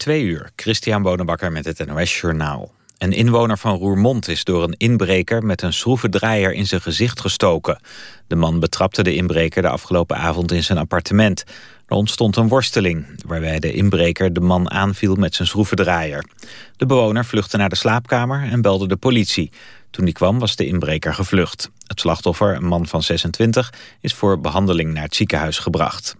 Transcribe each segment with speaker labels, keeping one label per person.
Speaker 1: Twee uur, Christian Bonenbakker met het NOS Journaal. Een inwoner van Roermond is door een inbreker met een schroevendraaier in zijn gezicht gestoken. De man betrapte de inbreker de afgelopen avond in zijn appartement. Er ontstond een worsteling, waarbij de inbreker de man aanviel met zijn schroevendraaier. De bewoner vluchtte naar de slaapkamer en belde de politie. Toen die kwam was de inbreker gevlucht. Het slachtoffer, een man van 26, is voor behandeling naar het ziekenhuis gebracht.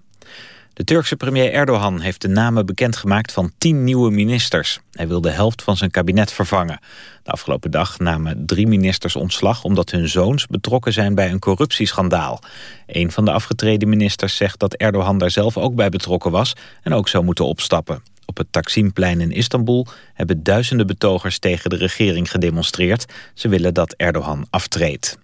Speaker 1: De Turkse premier Erdogan heeft de namen bekendgemaakt van tien nieuwe ministers. Hij wil de helft van zijn kabinet vervangen. De afgelopen dag namen drie ministers ontslag... omdat hun zoons betrokken zijn bij een corruptieschandaal. Een van de afgetreden ministers zegt dat Erdogan daar zelf ook bij betrokken was... en ook zou moeten opstappen. Op het Taksimplein in Istanbul hebben duizenden betogers tegen de regering gedemonstreerd. Ze willen dat Erdogan aftreedt.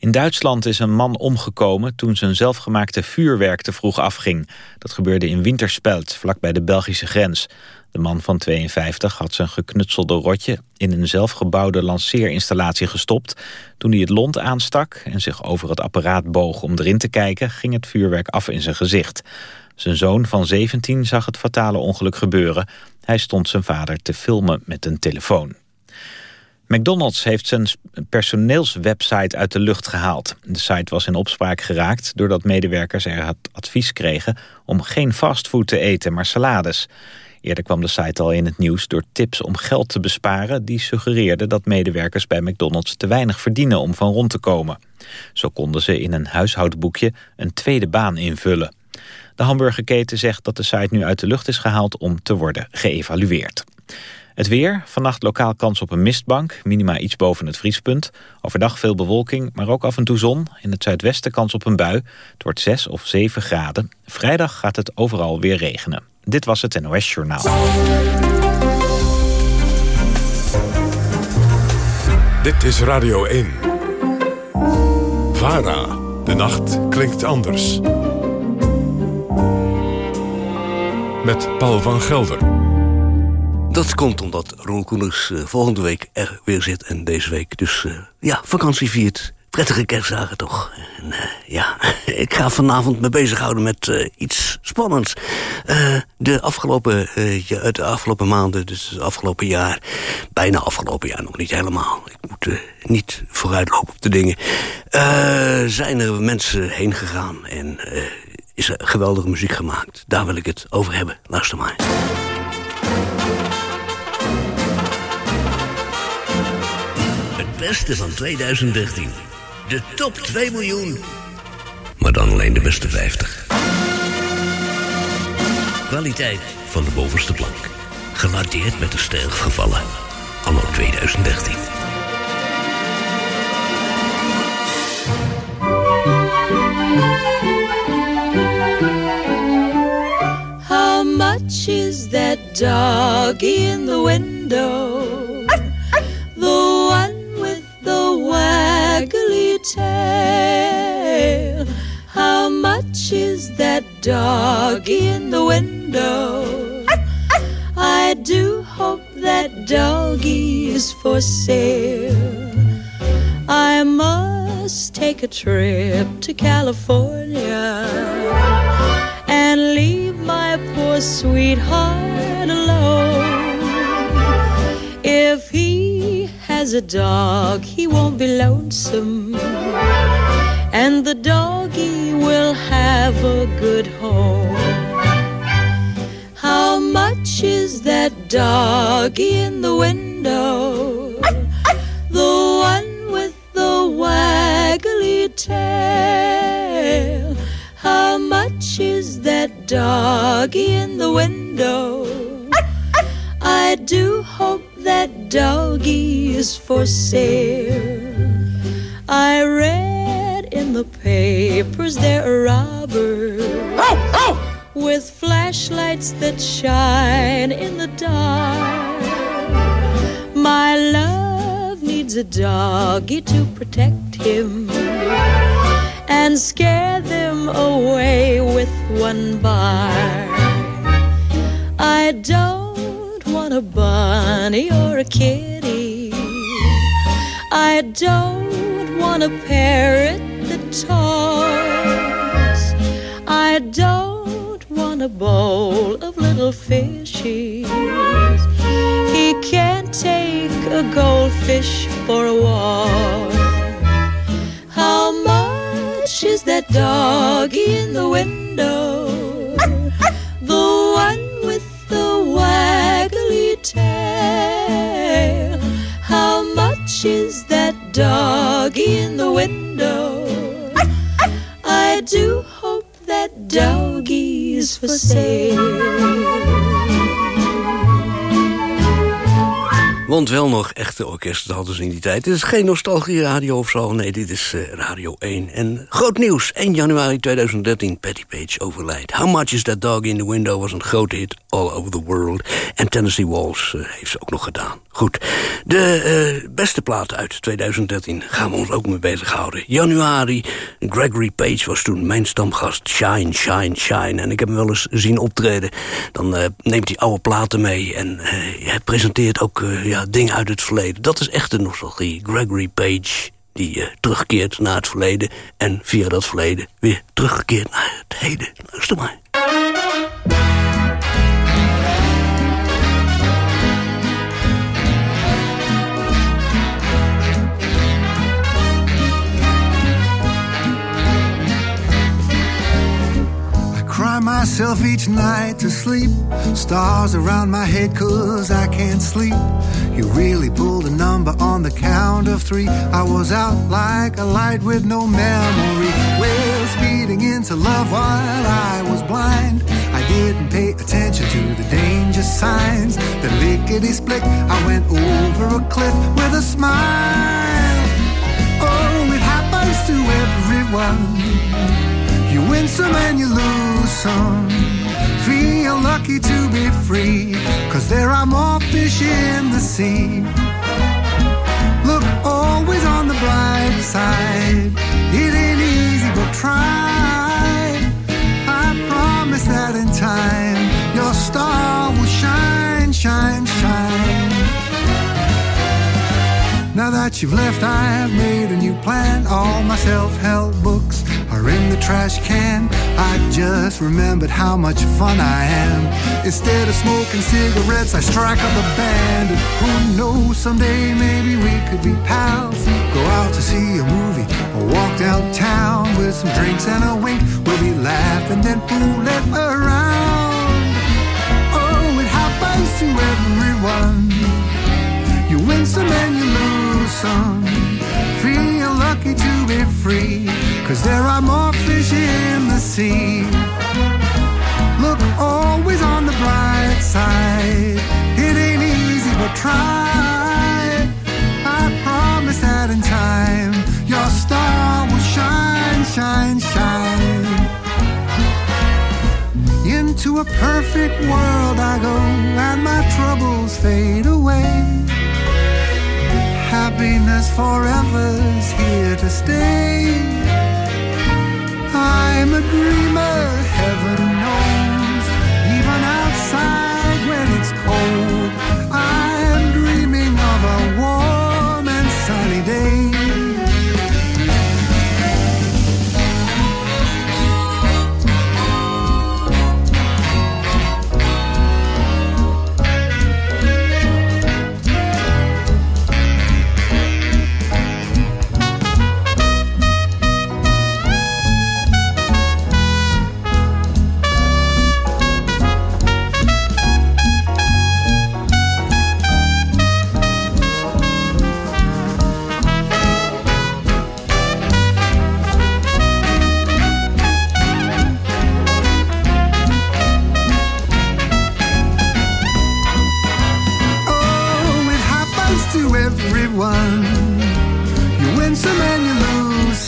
Speaker 1: In Duitsland is een man omgekomen toen zijn zelfgemaakte vuurwerk te vroeg afging. Dat gebeurde in Winterspelt, vlakbij de Belgische grens. De man van 52 had zijn geknutselde rotje in een zelfgebouwde lanceerinstallatie gestopt. Toen hij het lont aanstak en zich over het apparaat boog om erin te kijken... ging het vuurwerk af in zijn gezicht. Zijn zoon van 17 zag het fatale ongeluk gebeuren. Hij stond zijn vader te filmen met een telefoon. McDonald's heeft zijn personeelswebsite uit de lucht gehaald. De site was in opspraak geraakt doordat medewerkers er het advies kregen... om geen fastfood te eten, maar salades. Eerder kwam de site al in het nieuws door tips om geld te besparen... die suggereerden dat medewerkers bij McDonald's te weinig verdienen om van rond te komen. Zo konden ze in een huishoudboekje een tweede baan invullen. De hamburgerketen zegt dat de site nu uit de lucht is gehaald om te worden geëvalueerd. Het weer, vannacht lokaal kans op een mistbank, minima iets boven het vriespunt. Overdag veel bewolking, maar ook af en toe zon. In het zuidwesten kans op een bui. Het wordt 6 of 7 graden. Vrijdag gaat het overal weer regenen. Dit was het NOS Journaal.
Speaker 2: Dit is Radio 1. VARA. De nacht klinkt anders. Met Paul van Gelder.
Speaker 3: Dat komt omdat Ron Koeners uh, volgende week er weer zit en deze week. Dus uh, ja, vakantie viert. Prettige kerstdagen toch. En, uh, ja, ik ga vanavond me bezighouden met iets spannends. de, afgelopen, ja, de afgelopen maanden, dus het afgelopen jaar... bijna afgelopen jaar, nog niet helemaal. Ik moet niet vooruitlopen op de dingen. zijn er mensen heen gegaan en is er geweldige muziek gemaakt. Daar wil ik het over hebben. Luister maar. Beste van 2013. De top 2 miljoen. Maar dan alleen de beste 50. Kwaliteit van de bovenste plank. Gelardeerd met de stijl gevallen. Anno 2013.
Speaker 4: How much is that dog in the window? Tail. How much is that dog in the window? I do hope that doggy is for sale. I must take a trip to California and leave my poor sweetheart alone. If he has a dog, he won't be lonesome. And the doggy will have a good home. How much is that doggy in the window? The one with the waggly tail. How much is that doggy in the window? I do hope that doggy is for sale. I read in the papers they're robbers oh, oh! with flashlights that shine in the dark. My love needs a doggy to protect him and scare them away with one bar. I don't want a bunny or a kitty. I don't want a parrot talks. I don't want a bowl of little fishies. He can't take a goldfish for a walk. How much is that doggy in the window? The one with the waggly tail. How much is that doggy in the window? Do hope that doggy's for sale.
Speaker 3: Want wel nog echte orkesten hadden ze in die tijd. Dit is geen nostalgie-radio of zo. Nee, dit is uh, Radio 1. En groot nieuws. 1 januari 2013, Patty Page overlijdt. How Much Is That Dog in the Window was een grote hit all over the world. En Tennessee Walls uh, heeft ze ook nog gedaan. Goed, de uh, beste plaat uit 2013 gaan we ons ook mee bezighouden. Januari, Gregory Page was toen mijn stamgast. Shine, shine, shine. En ik heb hem wel eens zien optreden. Dan neemt hij oude platen mee en hij presenteert ook... ja, dingen uit het verleden. Dat is echt de nostalgie. Gregory Page, die terugkeert naar het verleden... en via dat verleden weer teruggekeerd naar het heden. Luister maar.
Speaker 5: Myself each night to sleep. Stars around my head cause I can't sleep. You really pulled a number on the count of three. I was out like a light with no memory. Wheels beating into love while I was blind. I didn't pay attention to the danger signs. The lickety split, I went over a cliff with a smile. Oh, it happens to everyone. You win some and you lose some. Feel lucky to be free, cause there are more fish in the sea. Look always on the bright side. It ain't easy, but try. I promise that in time, your star will shine, shine, shine. That you've left, I've made a new plan. All my self help books are in the trash can. I just remembered how much fun I am. Instead of smoking cigarettes, I strike up a band. And who knows, someday maybe we could be pals. Go out to see a movie or walk downtown with some drinks and a wink. We'll be laughing then fooling around. Oh, it happens to everyone. You win some and you lose some. Feel lucky to be free, cause there are more fish in the sea. Look always on the bright side. It ain't easy, but try. I promise that in time, your star will shine, shine, shine. Into a perfect world I go, and my troubles fade away happiness forever's here to stay. I'm a dreamer, heaven knows. Even outside when it's cold,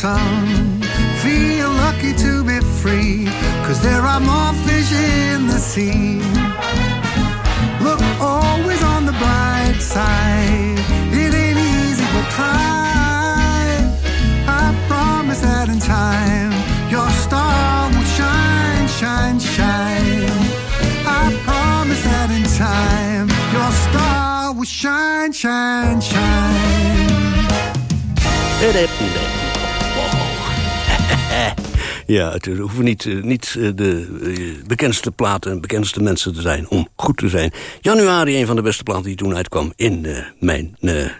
Speaker 5: some. Feel lucky to be free, cause there are more fish in the sea. Look always on the bright side. It ain't easy, but try. I promise that in time, your star will shine, shine, shine. I promise that in time, your star will shine, shine, shine.
Speaker 6: Ja, het hoeven niet, eh, niet eh, de eh, bekendste platen en bekendste mensen te zijn om goed te zijn. Januari, een van de beste platen die toen uitkwam in mijn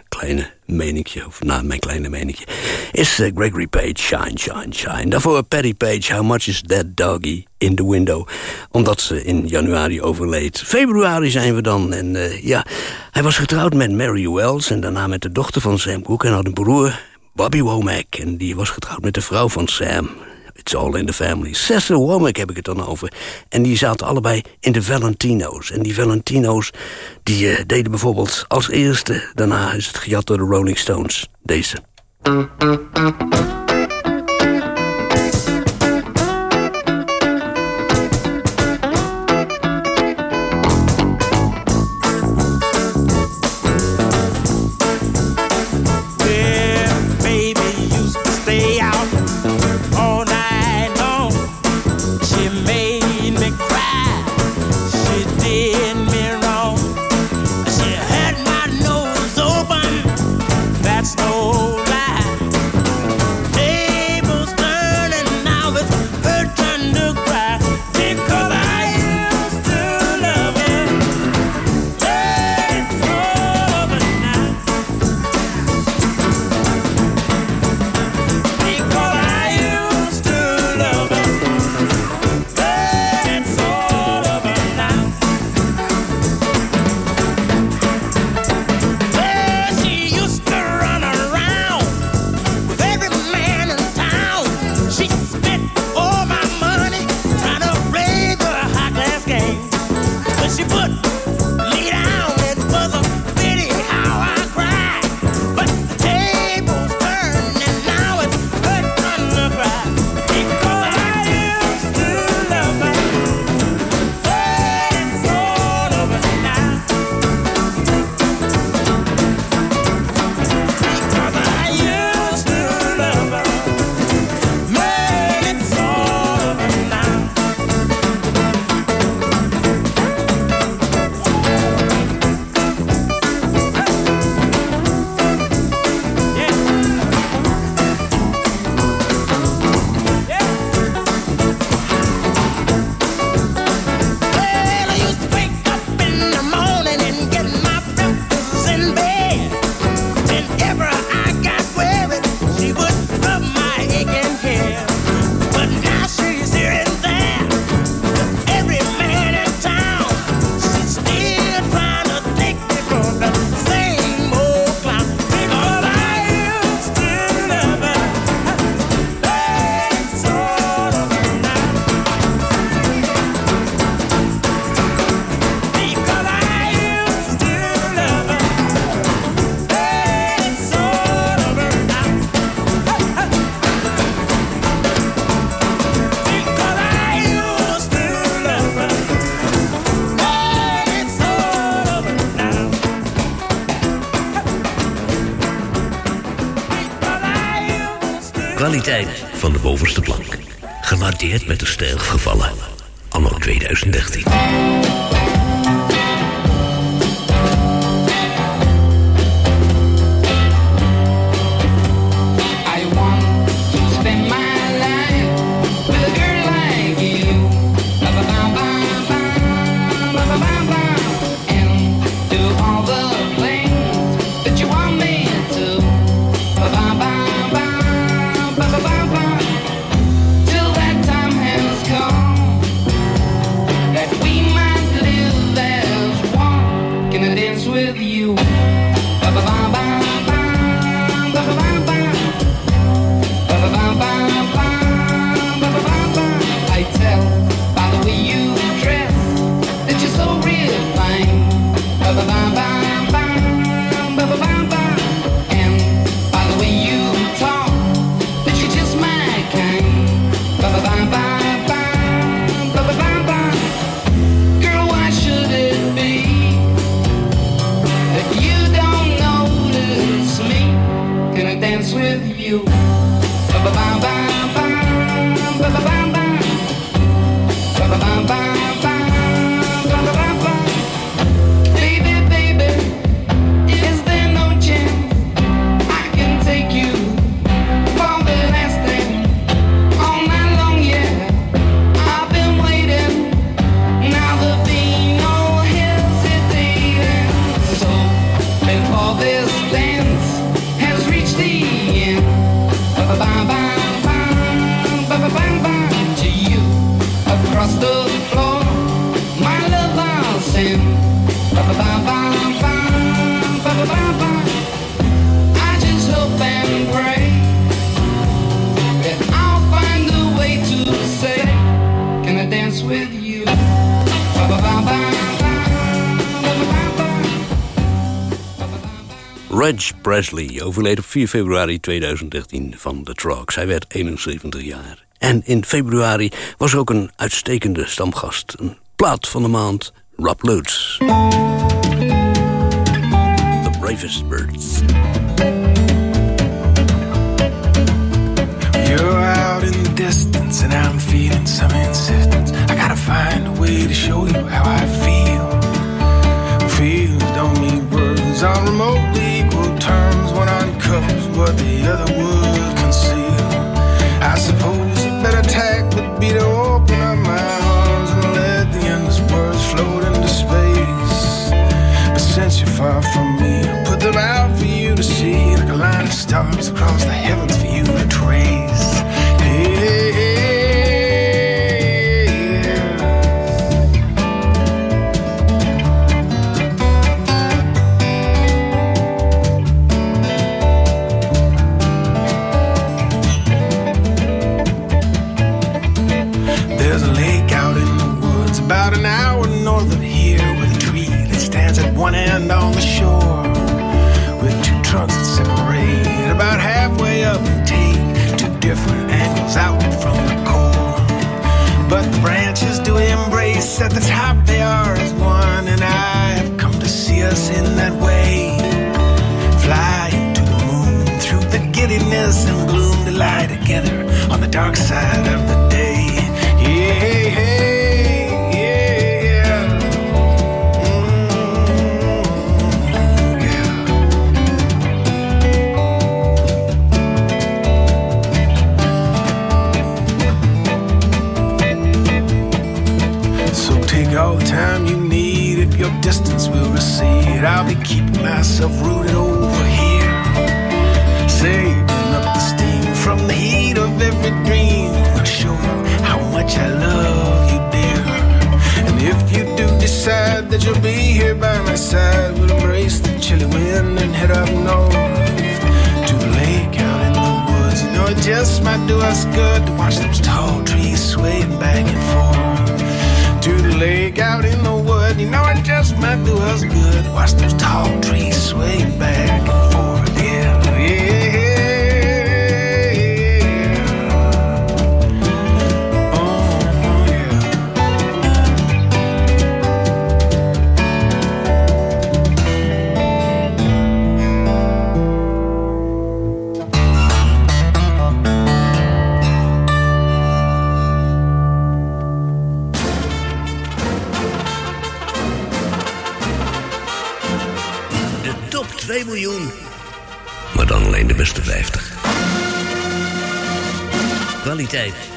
Speaker 6: kleine meningje, of na mijn kleine meningje, is Gregory Page, Shine, Shine, Shine. Daarvoor Patty Page, How Much Is That Doggy in the Window, omdat ze in januari overleed. Februari zijn we dan en ja, hij was getrouwd met Mary Wells en daarna met de dochter van Sam Cooke en had een broer... Bobby Womack, en die was getrouwd met de vrouw van Sam. It's all in the family. Cecil Womack heb ik het dan over. En die zaten allebei in de Valentino's. En die Valentino's die uh, deden bijvoorbeeld als eerste... daarna is het gejat door de Rolling Stones. Deze. Van de bovenste plank. Gewaardeerd met de stijl gevallen. Anno 2013.
Speaker 3: Reg Presley overleed op 4 februari 2013 van de Trucks. Hij werd 71 jaar. En in februari was er ook een uitstekende stamgast. Een plaat van de maand, Rob Lutz. The Bravest Birds.
Speaker 7: You're out in the distance and I'm feeling some insistence. I gotta find a way to show you how I feel. Feelings don't mean words on remotely what the other would conceal. I suppose a better tack would be to open up my arms and let the endless words float into space. But since you're far from me, I put them out for you to see like a line of stars lie together on the dark side of the here by my side, we'll embrace the chilly wind and head up north to the lake out in the woods. You know, it just might do us good to watch those tall trees swaying back and forth. To the lake out in the wood, you know, it just might do us good to watch those tall trees swaying back and forth.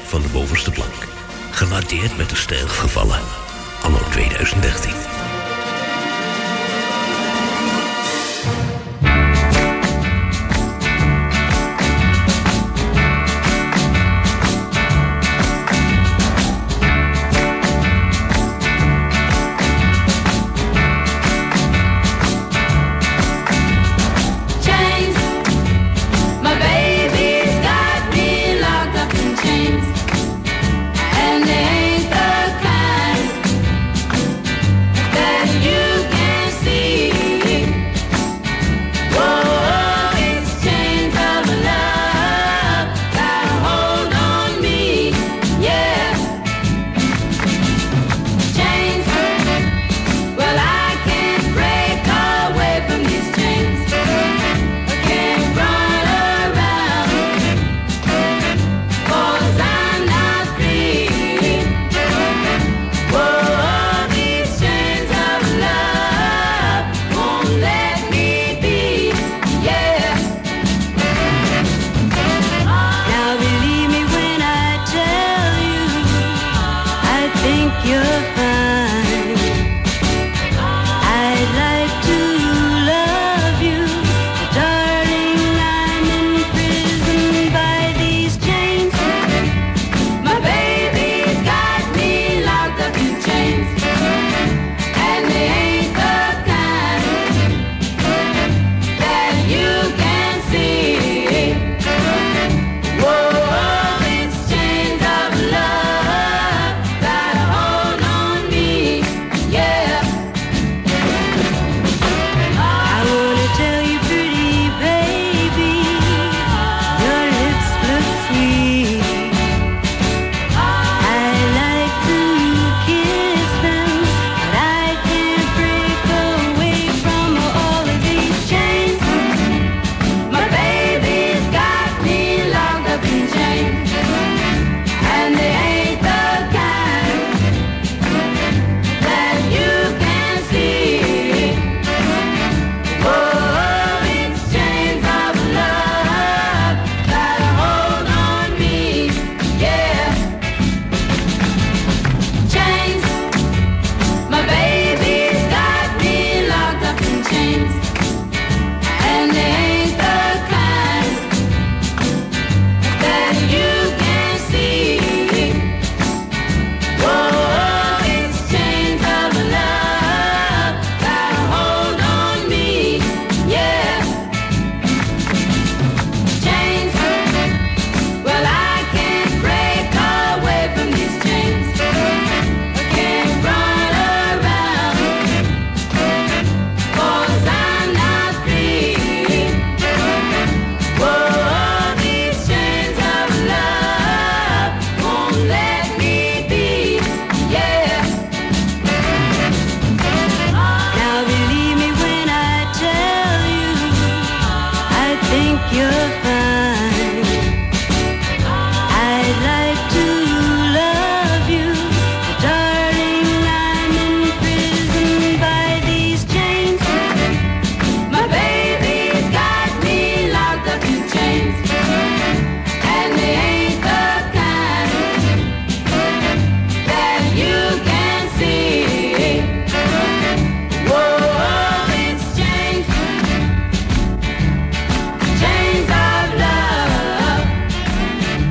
Speaker 3: Van de bovenste plank. Gewaardeerd met de stijl gevallen. Anno 2013.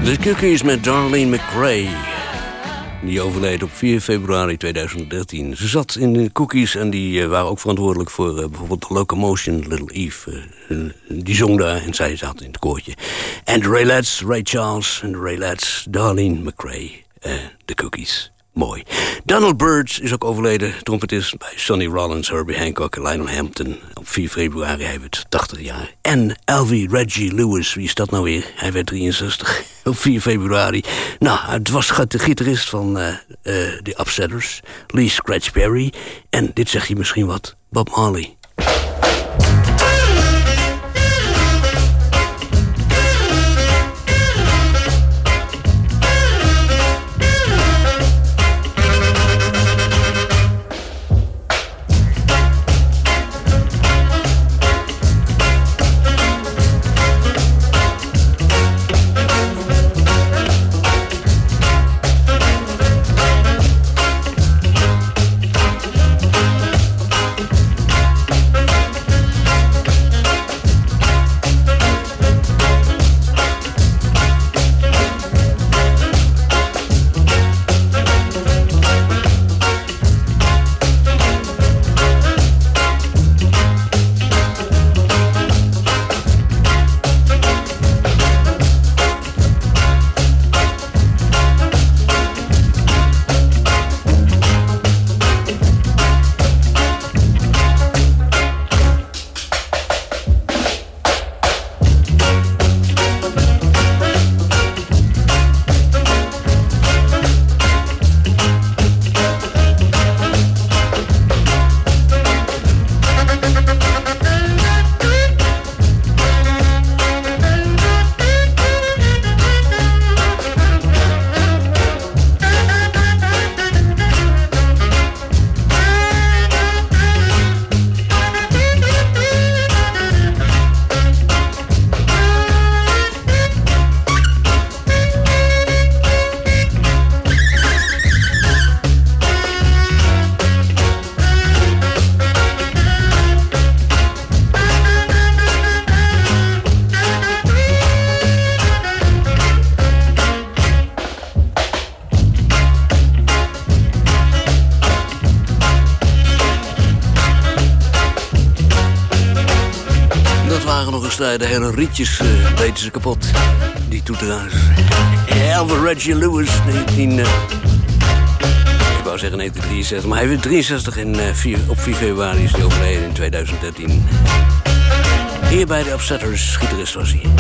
Speaker 3: De Cookies met Darlene McRae. Die overleed op 4 februari 2013. Ze zat in de Cookies en die eh, waren ook verantwoordelijk voor eh, bijvoorbeeld de Locomotion, Little Eve. eh, die zong daar en zij zat in het koortje. En de Raelettes, Ray Charles en de Raelettes, Darlene McRae. de Cookies. Mooi. Donald Byrd is ook overleden. Trompetist bij Sonny Rollins, Herbie Hancock en Lionel Hampton. Op 4 februari, hij werd 80 jaar. En Alvy Reggie Lewis, wie is dat nou weer? Hij werd 63 op 4 februari. Nou, het was de gitarist van eh, eh, de Upsetters, Lee Scratch Perry. En dit zegt hij misschien wat, Bob Marley. De hele rietjes eh deden ze kapot. Die toeteraars. Elver Reggie Lewis, 19... eh, ik wou zeggen 1963, maar hij werd 63 in, 4, op 4 februari is hij overleden in 2013. Hier bij de Upsetters, schieterist was hij.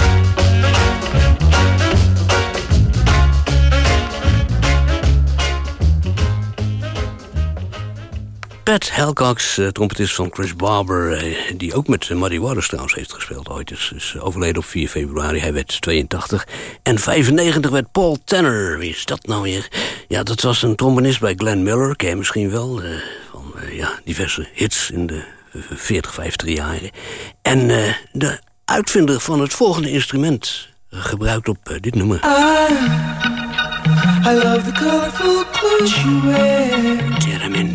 Speaker 3: Helcox, eh, trompetist van Chris Barber... eh, die ook met eh, Muddy Waters trouwens heeft gespeeld ooit... is, is overleden op 4 februari. Hij werd 82. En 95 werd Paul Tanner. Wie is dat nou weer? Ja, dat was een trombonist bij Glenn Miller. Ken je misschien wel. van ja, diverse hits in de eh, 40, 50 jaren. En de uitvinder van het volgende instrument... gebruikt op dit nummer.
Speaker 8: I love the colorful clothes you wear
Speaker 3: Theremin.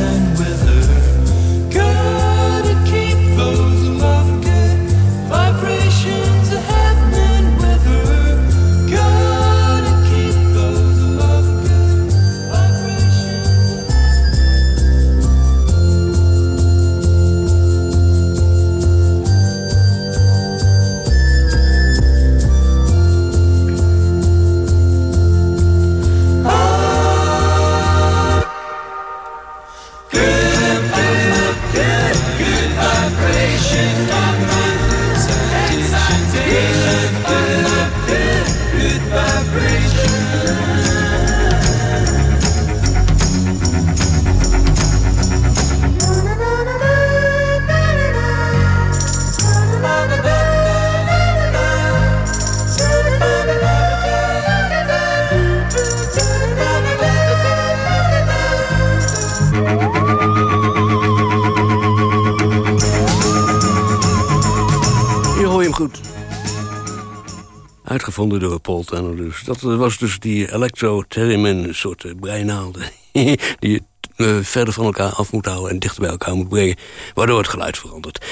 Speaker 3: Uitgevonden door Paul dus. Dat was dus die electro-theremin soort eh, breinaalden. die je eh, verder van elkaar af moet houden en dichter bij elkaar moet brengen. Waardoor het geluid verandert.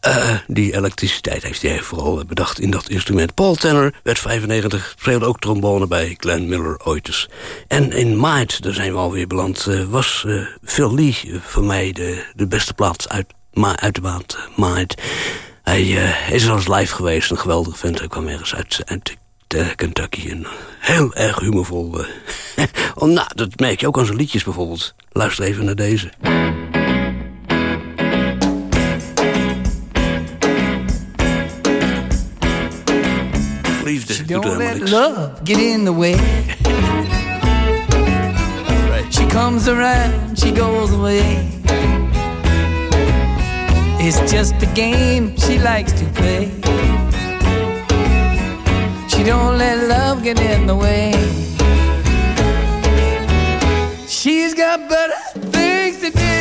Speaker 3: Eh, die elektriciteit heeft hij vooral bedacht in dat instrument. Paul Tanner werd 95, speelde ook trombone bij Glenn Miller ooit. En in Maart, daar zijn we alweer beland, eh, was eh, Phil Lee eh, voor mij de, de beste plaats uit, ma uit de maand uh, Maart. Hij eh, is al eens live geweest, een geweldige vent. Hij kwam ergens uit, uit eh, Kentucky en heel erg humorvol. eh. oh, nou, dat merk je ook aan zijn liedjes bijvoorbeeld. Luister even naar deze. Liefde doet helemaal niks.
Speaker 9: love get in the way. She comes around, she goes away. It's just a game she likes to play. Don't let love get in the way. She's got better things to do.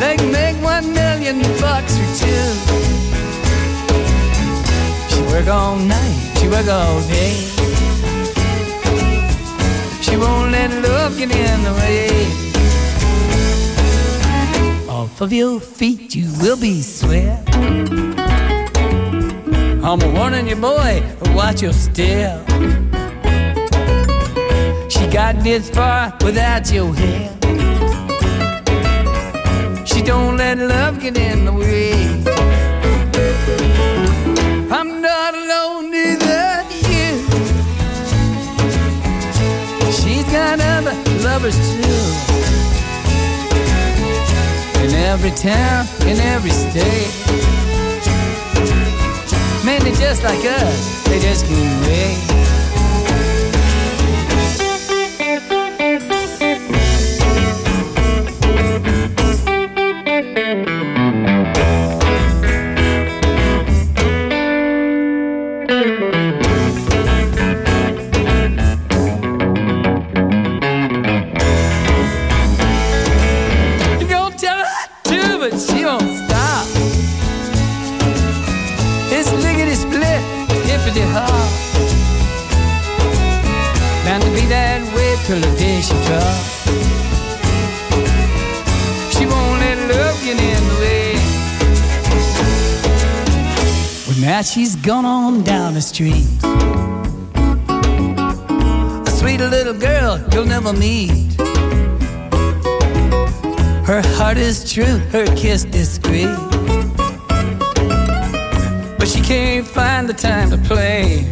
Speaker 9: They can make one million bucks or two. She work all night, she work all day. She won't let love get in the way. Off of your feet you will be sweat. I'm warning you, boy, watch your step. She got this far without your help. She don't let love get in the way. I'm not alone, neither you. She's got other lovers too. In every town, in every state. They're just like us, they just can't wait. A sweet little girl you'll never meet. Her heart is true, her kiss discreet. But she can't find the time to play.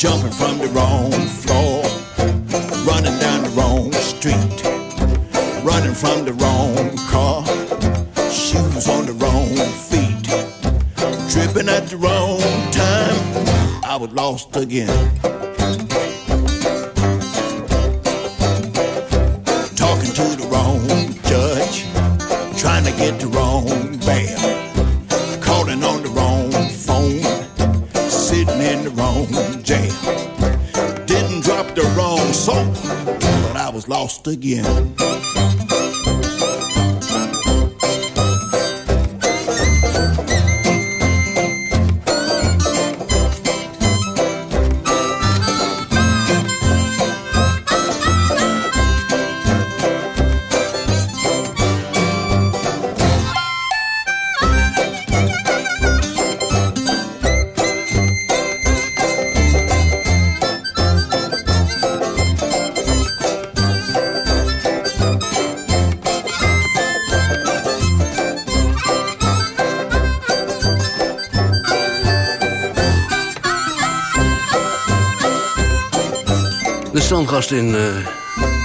Speaker 10: Jumping from the wrong floor, running down the wrong street, running from the wrong car shoes on the wrong feet, tripping at the wrong time. I was lost again. Again.
Speaker 3: In eh,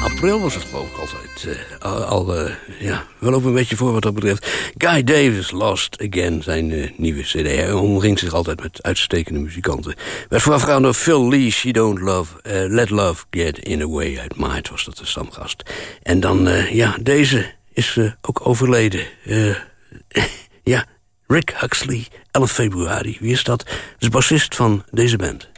Speaker 3: april was het ik altijd. eh, al, eh, ja, we lopen een beetje voor wat dat betreft. Guy Davis, Lost Again, zijn nieuwe cd. Hij omringt zich altijd met uitstekende muzikanten. Werd voorafgegaan door Phil Lee, She Don't Love, Let Love Get In A Way. Uit Maart was dat de stamgast. En dan, ja, deze is ook overleden. Ja, Rick Huxley, 11 februari. Wie is dat? Dat is bassist van deze band.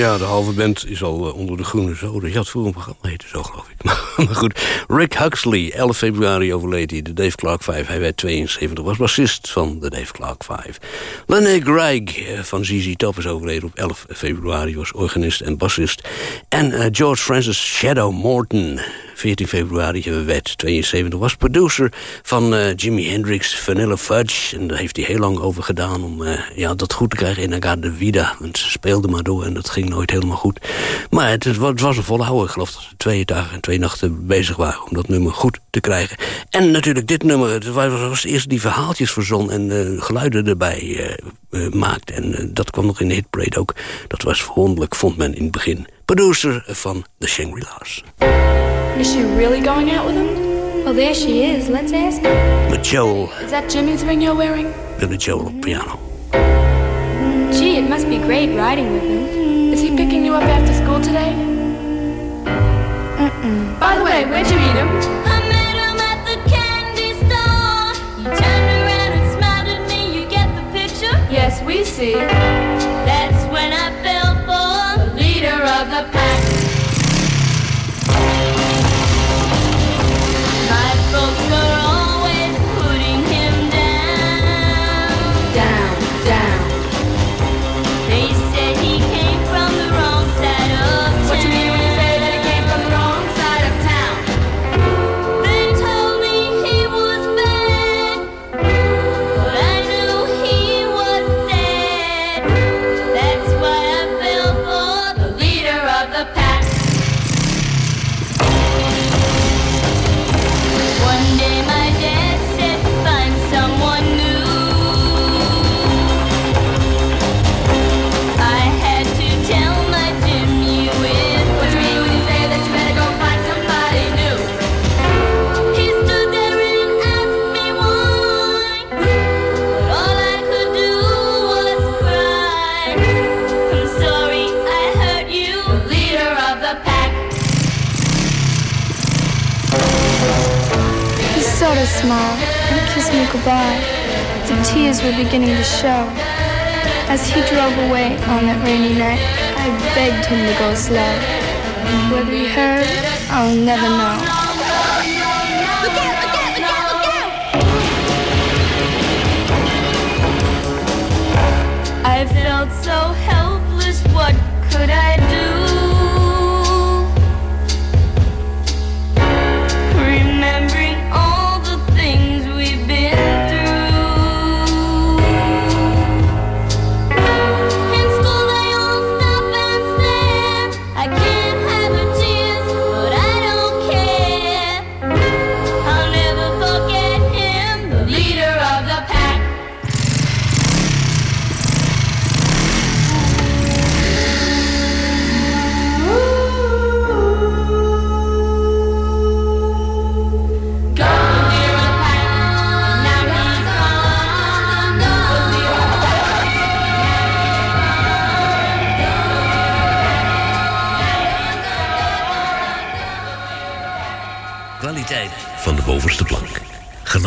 Speaker 3: Ja, de halve band is al eh, onder de groene zoden. Je had vroeger een programma zo, geloof ik. Maar, goed, Rick Huxley, 11 februari overleed hij. De Dave Clark 5, hij werd 72, was bassist van de Dave Clark 5. Lenny Gregg eh, van ZZ Top is overleden op 11 februari. Was organist en bassist. En eh, George Francis Shadow Morton, 14 februari werd 72, was producer van eh, Jimi Hendrix, Vanilla Fudge. En daar heeft hij heel lang over gedaan om eh, ja, dat goed te krijgen in Agar de Vida. Want ze speelden maar door en dat ging nooit helemaal goed. Maar het, het was een volhouden. Ik geloof dat ze twee dagen en twee nachten bezig waren om dat nummer goed te krijgen. En natuurlijk dit nummer, het was eerste die verhaaltjes verzon en eh, geluiden erbij maakte. En dat kwam nog in de hitparade ook. Dat was verwonderlijk, vond men in het begin. Producer van de Shangri-La's.
Speaker 11: Is she really going out with him? Well, there she is. Let's ask her.
Speaker 3: Met Joel,
Speaker 11: Is that Jimmy's ring you're wearing?
Speaker 3: Billy Joel piano.
Speaker 11: Mm, gee, it must be great riding with him.
Speaker 12: Is he picking you up after school today?
Speaker 11: Mm-mm.
Speaker 12: By the way, where'd you meet him?
Speaker 13: I met him at the candy store. He turned around and smiled at me. You get the picture?
Speaker 12: Yes, we see.
Speaker 13: That's when I fell for the leader of the pack. Were
Speaker 11: beginning to show. As he drove away on that rainy night, I begged him to go slow. Whether he heard, I'll never know.
Speaker 13: Out,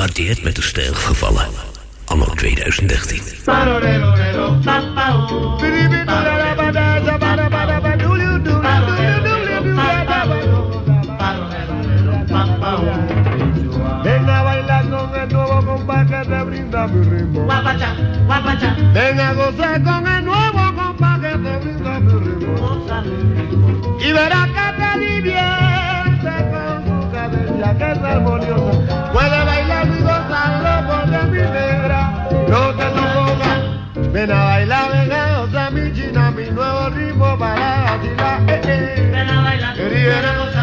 Speaker 3: Gelardeerd met de stijl gevallen. Anno 2013.
Speaker 14: Venga a bailar con el nuevo compás que te brinda mi ritmo. Venga a gozar con el nuevo compás que te brinda mi ritmo. Y verás que te divierte con su cadencia que es armoniosa. Puede bailar Ven a bailar, ven a gozar mi china, mi nuevo ritmo para vacilar. Eh, eh. Ven a bailar, ven a gozar,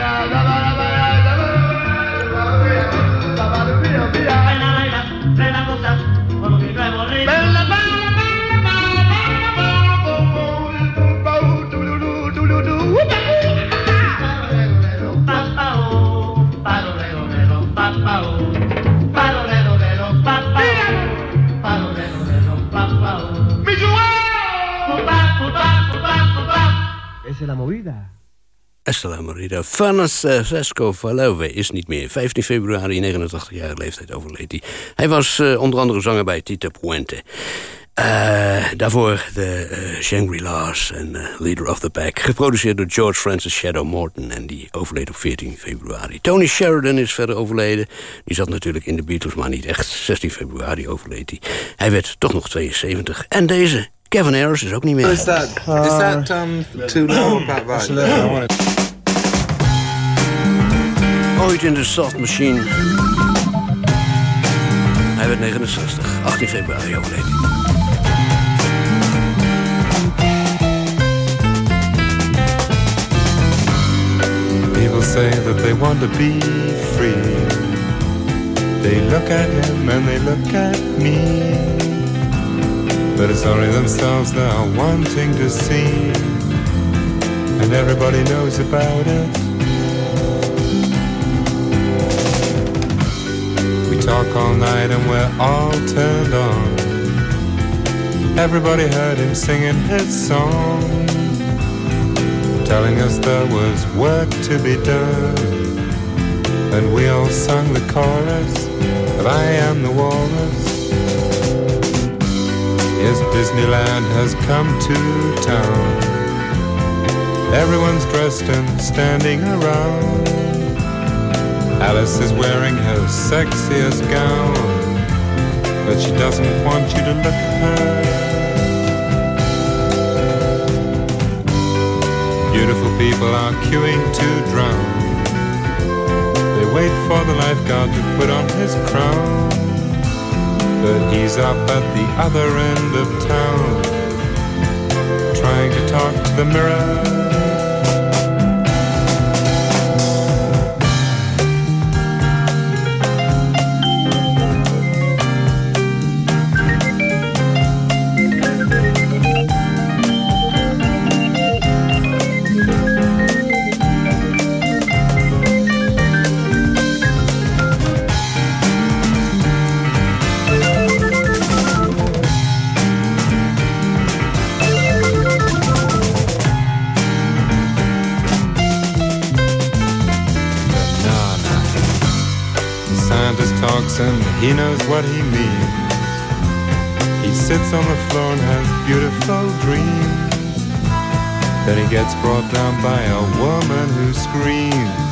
Speaker 7: Esa es movida.
Speaker 3: Estela Morida. Francesco Valove is niet meer. 15 februari, 89 jaar leeftijd overleed hij. Hij was eh, onder andere zanger bij Tita Puente. Eh, daarvoor de eh, Shangri-La's en Leader of the Pack. Geproduceerd door George Francis Shadow Morton. En die overleed op 14 februari. Tony Sheridan is verder overleden. Die zat natuurlijk in de Beatles, maar niet echt. 16 februari overleed hij. Hij werd toch nog 72. En deze, Kevin Ayers, is ook niet meer.
Speaker 15: Is that is that um too low about that?
Speaker 7: I want
Speaker 3: Ooit in de Soft Machine. Hij werd 69. 18 februari overleed hij.
Speaker 16: People say that they want to be free. They look at him and they look at me. But it's only themselves that are wanting to see. And everybody knows about it. We talk all night and we're all turned on. Everybody heard him singing his song telling us there was work to be done. And we all sung the chorus of I Am the Walrus. Yes, Disneyland has come to town. Everyone's dressed and standing around. Alice is wearing her sexiest gown, but she doesn't want you to look at her. Beautiful people are queuing to drown. They wait for the lifeguard to put on his crown. He's up at the other end of town, trying to talk to the mirror. He knows what he means. He sits on the floor and has beautiful dreams. Then he gets brought down by a woman who screams.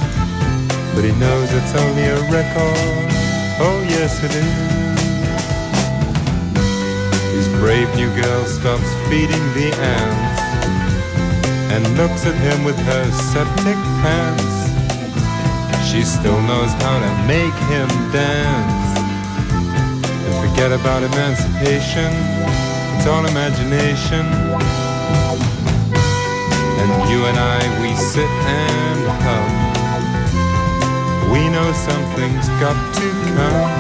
Speaker 16: But he knows it's only a record. Oh, yes, it is. His brave new girl stops feeding the ants and looks at him with her septic pants. She still knows how to make him dance. Forget about emancipation, it's all imagination. And you and I, we sit and hum. We know something's got to come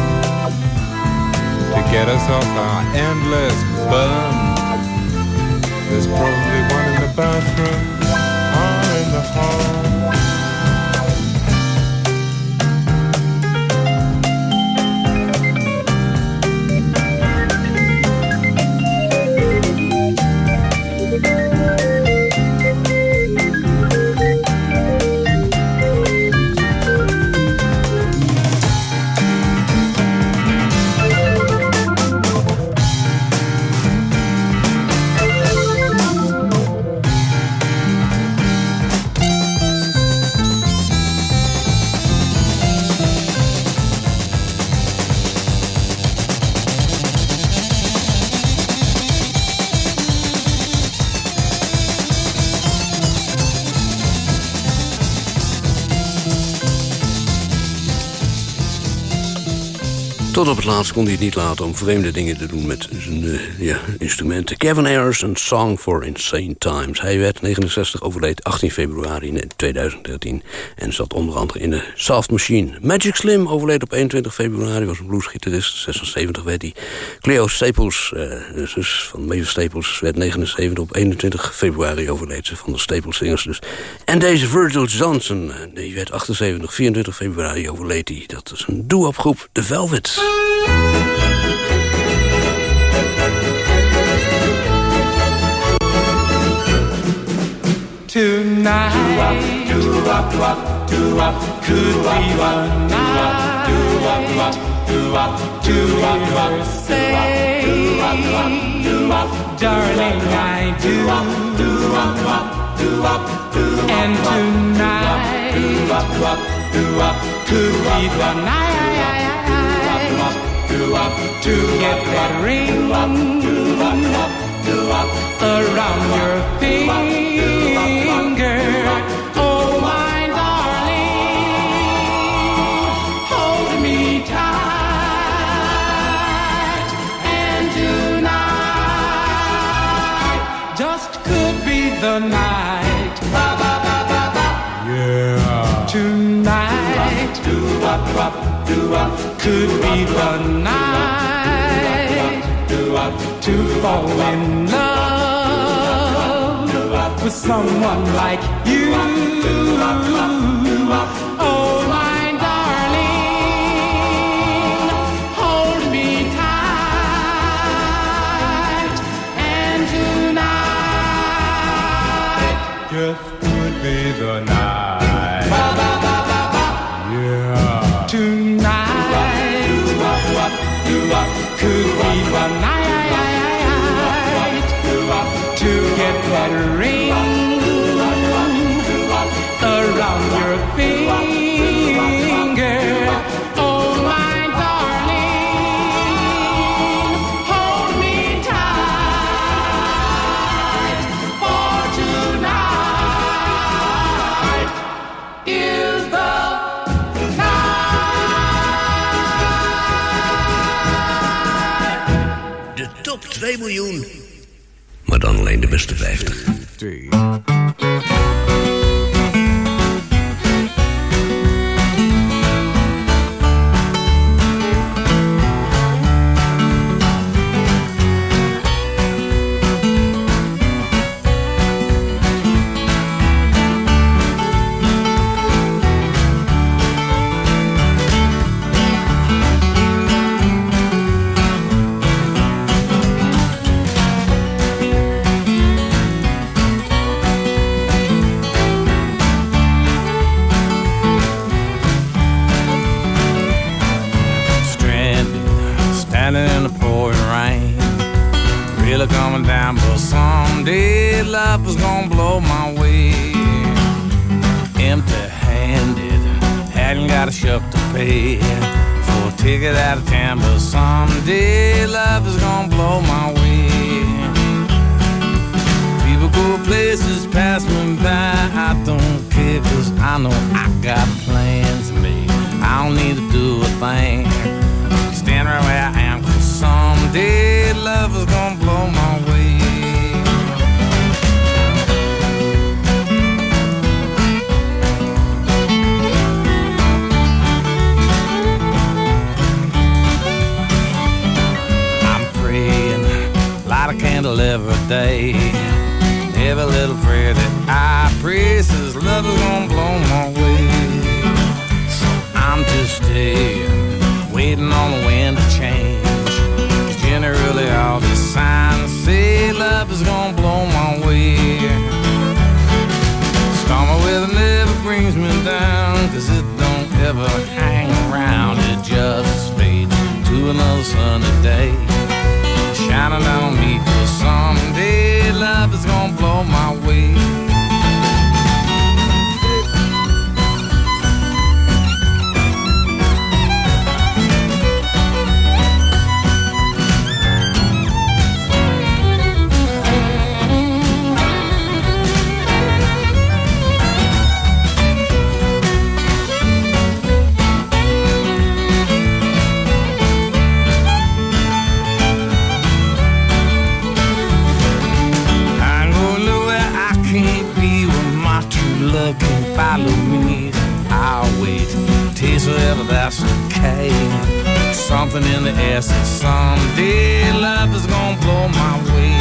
Speaker 16: to get us off our endless bum. There's probably one in the bathroom or in the hall.
Speaker 3: Het laatst kon hij het niet laten om vreemde dingen te doen met zijn eh, ja, instrumenten. Kevin Ayers, een Song for Insane Times. Hij werd 69, overleed 18 februari in 2013. En zat onder andere in de Soft Machine. Magic Slim overleed op 21 februari, was een bluesgitarist. 76 werd hij. Cleo Staples, de zus van Mavis Staples, werd 79 op 21 februari overleed ze van de Staples Singers dus. En deze Virgil Johnson, eh, die werd 78, 24 februari overleed hij. Dat is een doo-wop groep, The Velvets.
Speaker 12: Tonight, do-wop, do-wop, do-wop, could be the night. Do-wop, do-wop, say, darling, I do. And tonight, could be the night to get that ring around your finger. Oh, my darling, hold me tight. And tonight just could be the night. Yeah. Tonight, could be the night to fall in love with someone like you.
Speaker 17: Pay for a ticket out of town, but someday life is gonna blow my way. People go places, pass me by. I don't care, cause I know I got plans made. I don't need to do a thing. Stand right where I am, cause someday love is gonna blow my every day. Every little prayer that I pray says love is gonna blow my way. So I'm just staying, waiting on the wind to change. generally all the signs say love is gonna blow my way. Stormy weather never brings me down, cause it don't ever hang around. It just fades to another sunny day. Shining down on me, someday love is gonna blow my way. Air says someday love is gonna blow my way.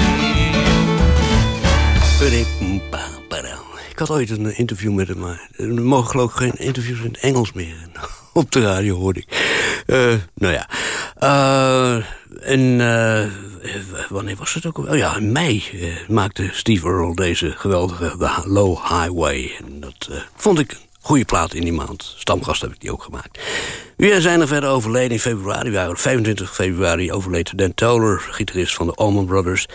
Speaker 18: Ik had ooit een interview met hem, maar er mogen geloof ik geen interviews in het Engels meer. Op de radio hoorde ik. Eh, nou ja. Eh, en eh, wanneer was het ook? Oh ja, in mei maakte Steve Earle deze geweldige Low Highway. En dat vond ik goede plaat in die maand. Stamgast heb ik die ook gemaakt. We zijn er verder overleden in februari. We waren 25 februari overleed Dan Toller, gitarist van de Allman Brothers.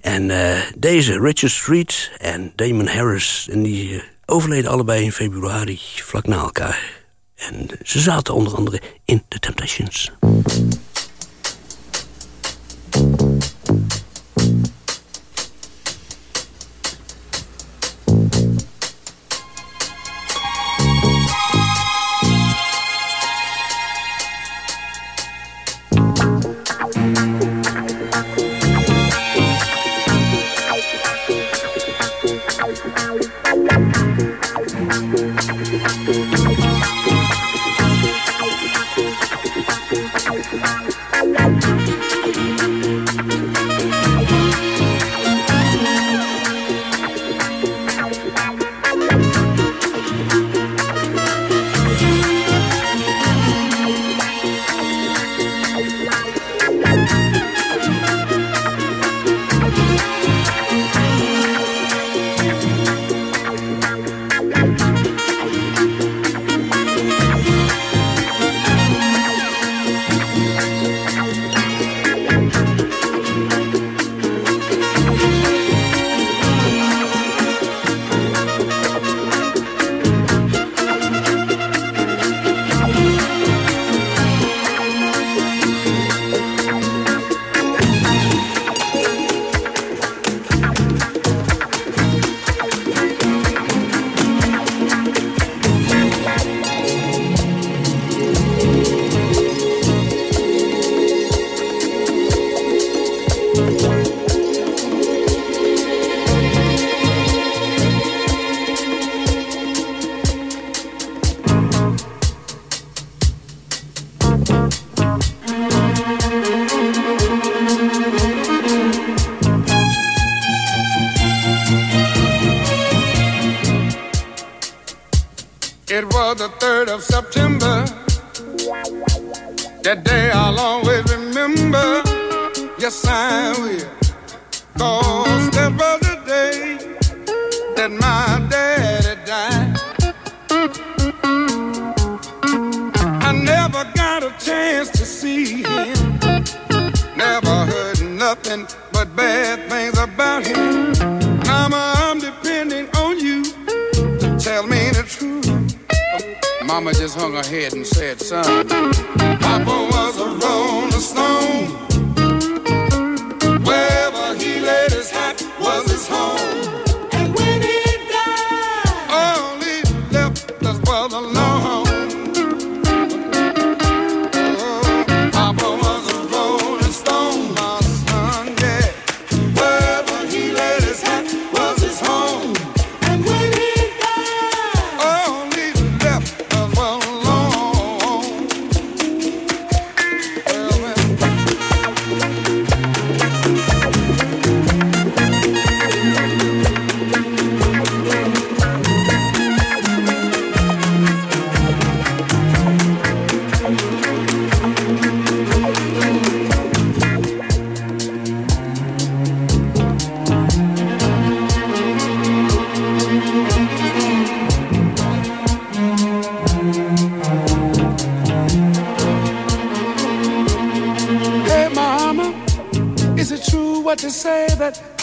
Speaker 18: En eh, deze, Richard Street en Damon Harris... en die eh, overleden allebei in februari, vlak na elkaar. En ze zaten onder andere in The Temptations.